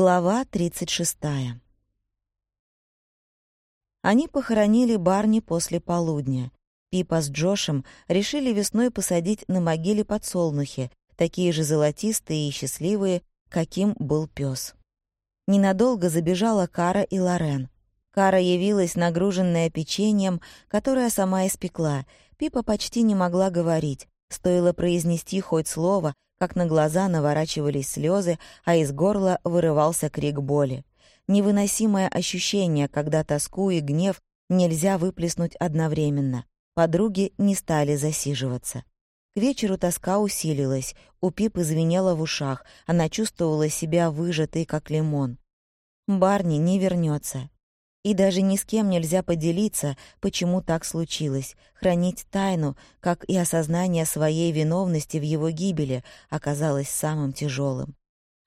Глава 36. Они похоронили Барни после полудня. Пипа с Джошем решили весной посадить на могиле подсолнухи, такие же золотистые и счастливые, каким был пес. Ненадолго забежала Кара и Лорен. Кара явилась, нагруженная печеньем, которое сама испекла. Пипа почти не могла говорить. Стоило произнести хоть слово, как на глаза наворачивались слезы, а из горла вырывался крик боли. Невыносимое ощущение, когда тоску и гнев нельзя выплеснуть одновременно. Подруги не стали засиживаться. К вечеру тоска усилилась, у Пипы звенела в ушах, она чувствовала себя выжатой, как лимон. Барни не вернется. И даже ни с кем нельзя поделиться, почему так случилось. Хранить тайну, как и осознание своей виновности в его гибели, оказалось самым тяжелым.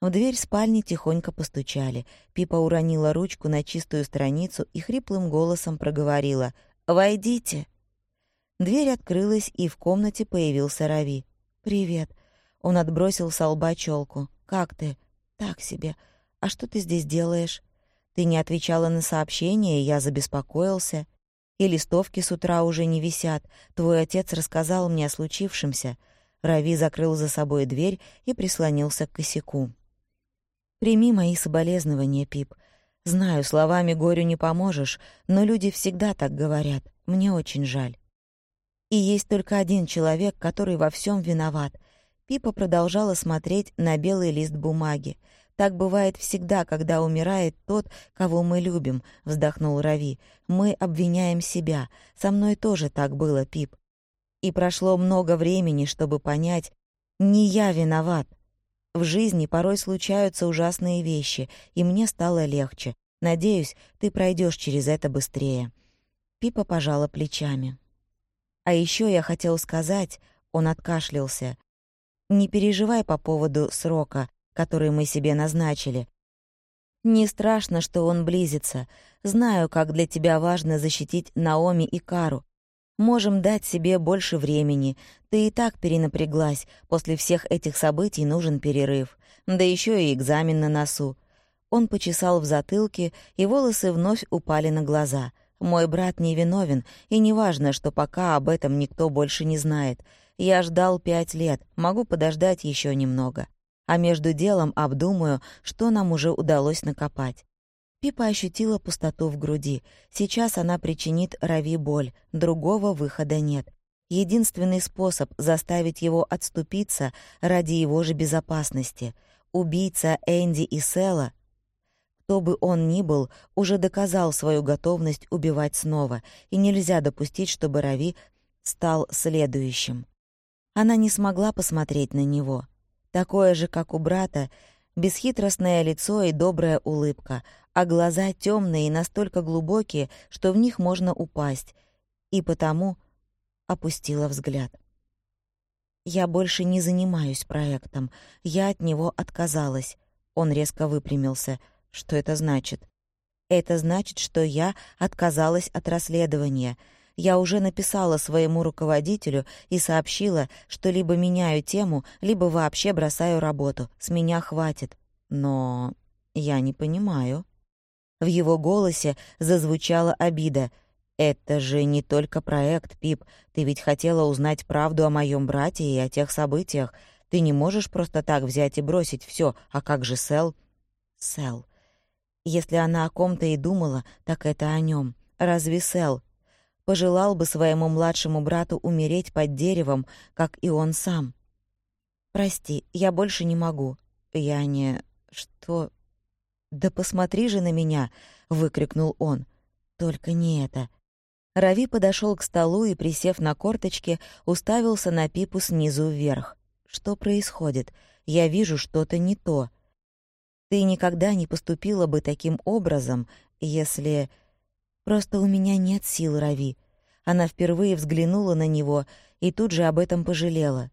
В дверь спальни тихонько постучали. Пипа уронила ручку на чистую страницу и хриплым голосом проговорила «Войдите». Дверь открылась, и в комнате появился Рави. «Привет». Он отбросил с лба челку. «Как ты?» «Так себе. А что ты здесь делаешь?» Ты не отвечала на сообщения, я забеспокоился. И листовки с утра уже не висят. Твой отец рассказал мне о случившемся». Рави закрыл за собой дверь и прислонился к косяку. «Прими мои соболезнования, Пип. Знаю, словами горю не поможешь, но люди всегда так говорят. Мне очень жаль. И есть только один человек, который во всем виноват. Пипа продолжала смотреть на белый лист бумаги. Так бывает всегда, когда умирает тот, кого мы любим», — вздохнул Рави. «Мы обвиняем себя. Со мной тоже так было, Пип. И прошло много времени, чтобы понять, не я виноват. В жизни порой случаются ужасные вещи, и мне стало легче. Надеюсь, ты пройдешь через это быстрее». Пипа пожала плечами. «А еще я хотел сказать...» — он откашлялся. «Не переживай по поводу срока который мы себе назначили. Не страшно, что он близится. Знаю, как для тебя важно защитить Наоми и Кару. Можем дать себе больше времени. Ты и так перенапряглась. После всех этих событий нужен перерыв. Да еще и экзамен на носу. Он почесал в затылке, и волосы вновь упали на глаза. Мой брат невиновен, и неважно, что пока об этом никто больше не знает. Я ждал пять лет, могу подождать еще немного а между делом обдумаю, что нам уже удалось накопать. Пипа ощутила пустоту в груди. Сейчас она причинит Рави боль, другого выхода нет. Единственный способ заставить его отступиться ради его же безопасности. Убийца Энди и Села, кто бы он ни был, уже доказал свою готовность убивать снова, и нельзя допустить, чтобы Рави стал следующим. Она не смогла посмотреть на него — такое же, как у брата, бесхитростное лицо и добрая улыбка, а глаза темные и настолько глубокие, что в них можно упасть, и потому опустила взгляд. «Я больше не занимаюсь проектом. Я от него отказалась». Он резко выпрямился. «Что это значит?» «Это значит, что я отказалась от расследования я уже написала своему руководителю и сообщила, что либо меняю тему, либо вообще бросаю работу. С меня хватит. Но я не понимаю. В его голосе зазвучала обида. «Это же не только проект, Пип. Ты ведь хотела узнать правду о моем брате и о тех событиях. Ты не можешь просто так взять и бросить все. А как же Сэл?» «Сэл. Если она о ком-то и думала, так это о нем. Разве Сэл пожелал бы своему младшему брату умереть под деревом, как и он сам. «Прости, я больше не могу». «Я не... что...» «Да посмотри же на меня!» — выкрикнул он. «Только не это». Рави подошел к столу и, присев на корточки, уставился на Пипу снизу вверх. «Что происходит? Я вижу что-то не то. Ты никогда не поступила бы таким образом, если...» Просто у меня нет сил, Рави. Она впервые взглянула на него и тут же об этом пожалела.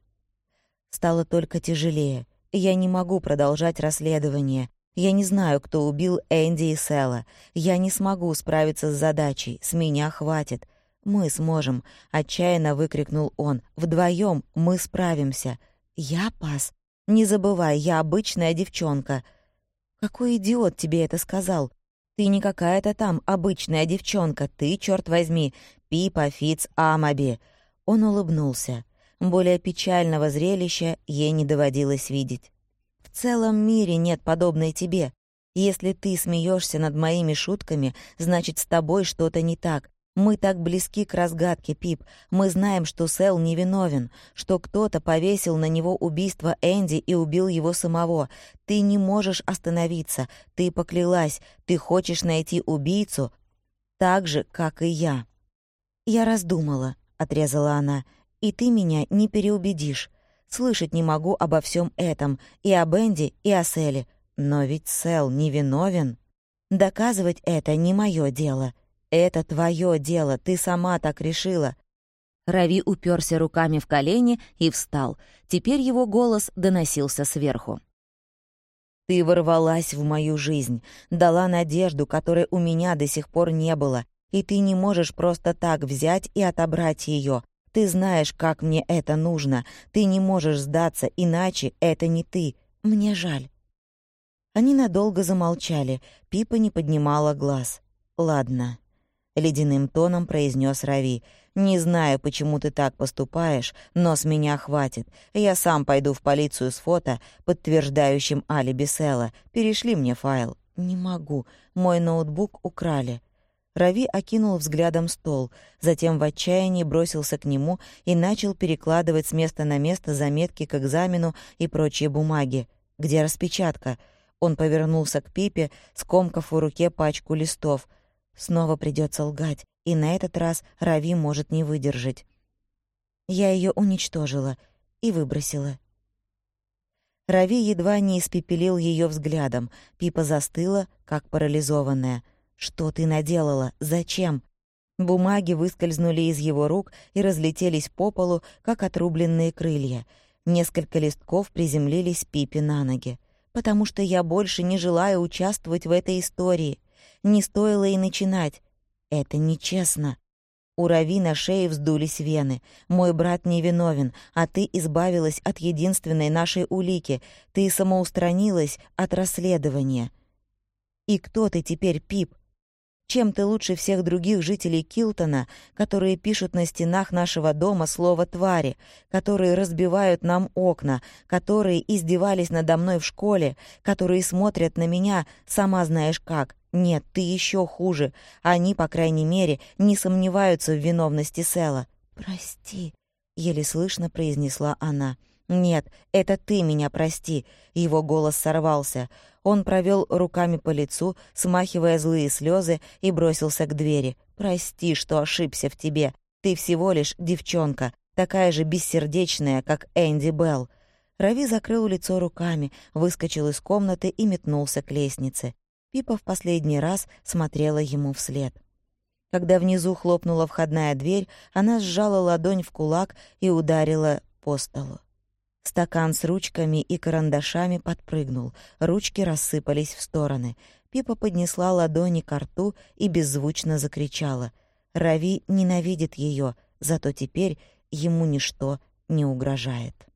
Стало только тяжелее. Я не могу продолжать расследование. Я не знаю, кто убил Энди и Сэла. Я не смогу справиться с задачей. С меня хватит. Мы сможем, отчаянно выкрикнул он. Вдвоем мы справимся. Я пас. Не забывай, я обычная девчонка. «Какой идиот тебе это сказал? Ты не какая-то там обычная девчонка, ты, черт возьми, Пипа Фиц Амаби». Он улыбнулся. Более печального зрелища ей не доводилось видеть. «В целом мире нет подобной тебе. Если ты смеешься над моими шутками, значит, с тобой что-то не так. Мы так близки к разгадке, Пип. Мы знаем, что Сэл невиновен, что кто-то повесил на него убийство Энди и убил его самого. Ты не можешь остановиться. Ты поклялась. Ты хочешь найти убийцу так же, как и я. «Я раздумала», — отрезала она, — «и ты меня не переубедишь. Слышать не могу обо всем этом, и о Энди, и о Селе. Но ведь Сэл невиновен. Доказывать это не мое дело. Это твое дело, ты сама так решила. Рави уперся руками в колени и встал. Теперь его голос доносился сверху. Ты ворвалась в мою жизнь, дала надежду, которой у меня до сих пор не было, и ты не можешь просто так взять и отобрать ее. Ты знаешь, как мне это нужно. Ты не можешь сдаться, иначе это не ты. Мне жаль. Они надолго замолчали, Пипа не поднимала глаз. «Ладно», — ледяным тоном произнес Рави. «Не знаю, почему ты так поступаешь, но с меня хватит. Я сам пойду в полицию с фото, подтверждающим алиби Сэла. Перешли мне файл». «Не могу. Мой ноутбук украли». Рави окинул взглядом стол, затем в отчаянии бросился к нему и начал перекладывать с места на место заметки к экзамену и прочие бумаги. «Где распечатка?» Он повернулся к Пипе, скомкав в руке пачку листов. Снова придется лгать, и на этот раз Рави может не выдержать. Я ее уничтожила и выбросила. Рави едва не испепелил ее взглядом. Пипа застыла, как парализованная. «Что ты наделала? Зачем?» Бумаги выскользнули из его рук и разлетелись по полу, как отрубленные крылья. Несколько листков приземлились Пипе на ноги потому что я больше не желаю участвовать в этой истории. Не стоило и начинать. Это нечестно. У Рави на шее вздулись вены. Мой брат невиновен, а ты избавилась от единственной нашей улики. Ты самоустранилась от расследования. И кто ты теперь, Пип? Чем ты лучше всех других жителей Килтона, которые пишут на стенах нашего дома слово «твари», которые разбивают нам окна, которые издевались надо мной в школе, которые смотрят на меня, сама знаешь как? Нет, ты еще хуже. Они, по крайней мере, не сомневаются в виновности Села. «Прости», — еле слышно произнесла она. «Нет, это ты меня прости», — его голос сорвался. Он провел руками по лицу, смахивая злые слезы, и бросился к двери. «Прости, что ошибся в тебе. Ты всего лишь девчонка, такая же бессердечная, как Энди Белл». Рави закрыл лицо руками, выскочил из комнаты и метнулся к лестнице. Пипа в последний раз смотрела ему вслед. Когда внизу хлопнула входная дверь, она сжала ладонь в кулак и ударила по столу. Стакан с ручками и карандашами подпрыгнул, ручки рассыпались в стороны. Пипа поднесла ладони к рту и беззвучно закричала. Рави ненавидит ее, зато теперь ему ничто не угрожает.